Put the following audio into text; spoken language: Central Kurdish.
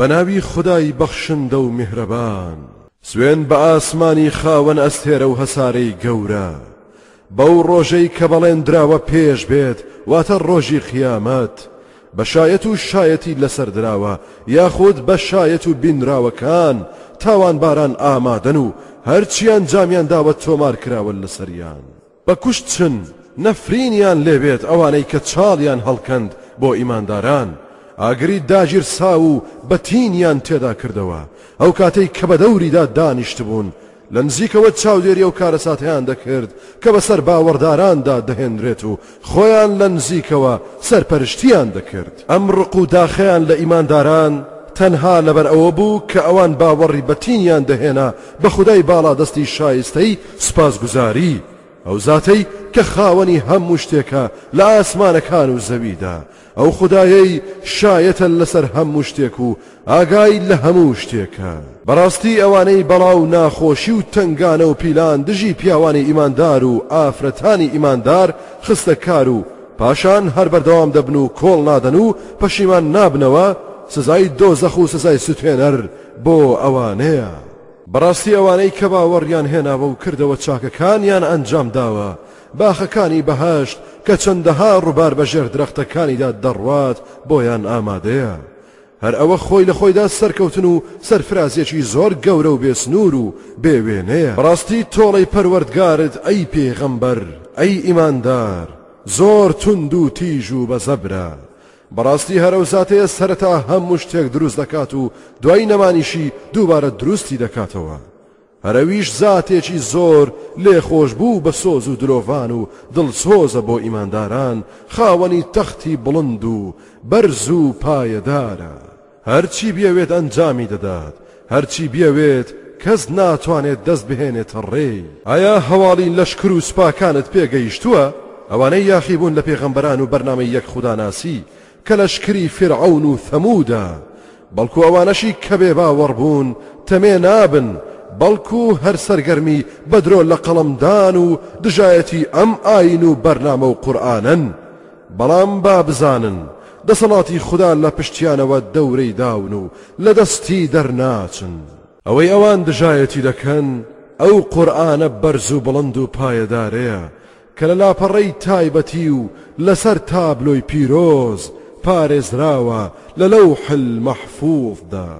بە ناوی خودای بەخشندە و میهرەبان. سوێند بە ئاسمانی خاوەن ئەستێرە و هەسارەی گەورە، بەو ڕۆژەی کە بەڵێندراوە پێش بێت، واتە ڕۆژی قیامەت، بە شایەت و شایەتی لەسەر دراوە، یاخود بە شایەت و بینراوەکان، تاوانباران ئامادەن و هەرچی ئەنجامیان داوە تۆمار کراوە لەسەریان. بەکوشت چن نەفرینیان لێبێت ئەوانەی کە چاڵیان هەڵکەند بۆ ئیمانداران ئاگری داگیرساو و بەتینیان تێدا کردەوە ئەوکاتەی کە بەدەوریدا دانیشتبوون لەنزیکەوە چاودێری ئەو کارەساتەیان دەکرد کە بەسەر باوەڕداراندا دەهێنرێت و خۆیان لەنزیکەوە سەرپەرشتیان دەکرد ئەم ڕق و داخیان لە ئیمانداران تەنها لەبەرئەوەبوو کە ئەوان باوەڕی بەتینیان دەهێنا بە خودای باڵا دەستی شایستەی سوپاسگوزاری، ئەو زاتەی کە خاوەنی هەموو شتێکە لە ئاسمانەکان و زەویدا، ئەو خودایەی شایەتە لەسەر هەموو شتێک و ئاگای لە هەموو شتێکە. بەڕاستی ئەوانەی بەڵا و ناخۆشی و تەنگانە و پیلان دژی پیاوانی ئیماندار و ئافرەتانی ئیماندار خستە کار و پاشان هەر بەردەوام دەبن و کۆڵ نادەن و پەشیمان نابنەوە، سزای دۆزەخ و سزای سوتێنەر بۆ ئەوانەیە. بەڕاستی ئەوانەی کە باوەڕیان هێناوە و کردەوە چاکەکانیان ئەنجام داوە، باخەکانی بەهەشت کە چەندەها ڕووبار بە ژێر درەختەکانیدا دەڕوات بۆیان ئامادەیە. هەر ئەوە خۆی لە خۆیدا سەرکەوتن و سەرفرازییەکی زۆر گەورە و بێ سنوور و بێ وێنەیە. بەڕاستی تۆڵەی پەروەردگارت ئەی پێغەمبەر، ئەی ئیماندار، زۆر توند و تیژ و بە زەبرە. بەڕاستی هەر ئەو زاتەیە سەرەتا هەموو شتێک دروست دەکات و دوای نەمانیشی دووبارە دروستی دەکاتەوە هەر ئەویش زاتێکی زۆر لێخۆش بوو بە سۆز و درۆڤان و دڵسۆزە بۆ ئیمانداران خاوەنی تەختی بڵند و بەرز و پایەدارە هەرچی بیەوێت ئەنجامی دەدات، هەرچی بیەوێت کەس ناتوانێت دەست بهێنێتە ڕێی. ئایا هەواڵی لەشکر و سوپاکانت پێ گەیشتووە، ئەوانەی یاخیبوون لە پێغەمبەران و بەرنامەی یەک خوداناسی کە لەشکری فیرعەون و ثەمودە، بەڵکو ئەوانەشی کە بێ باوەڕ بوون تەمێ نابن بەڵکو هەر سەرگەرمی بەدرۆ لەقەڵەمدان و دژایەتی ئەم ئاین و بەرنامە و قورئانەن، بەڵام با بزانن دەسەڵاتی خودا لە پشتیانەوە دەورەی داون و لە دەستی دەرناچن. ئەوەی ئەوان دژایەتی دەکەن ئەو قورئانە بەرز و بڵند و پایەدارەیە کە لە لاپەڕەی تایبەتی و لەسەر تابلۆی پیرۆز پارێزراوە لە لەوح المحفوظ دا.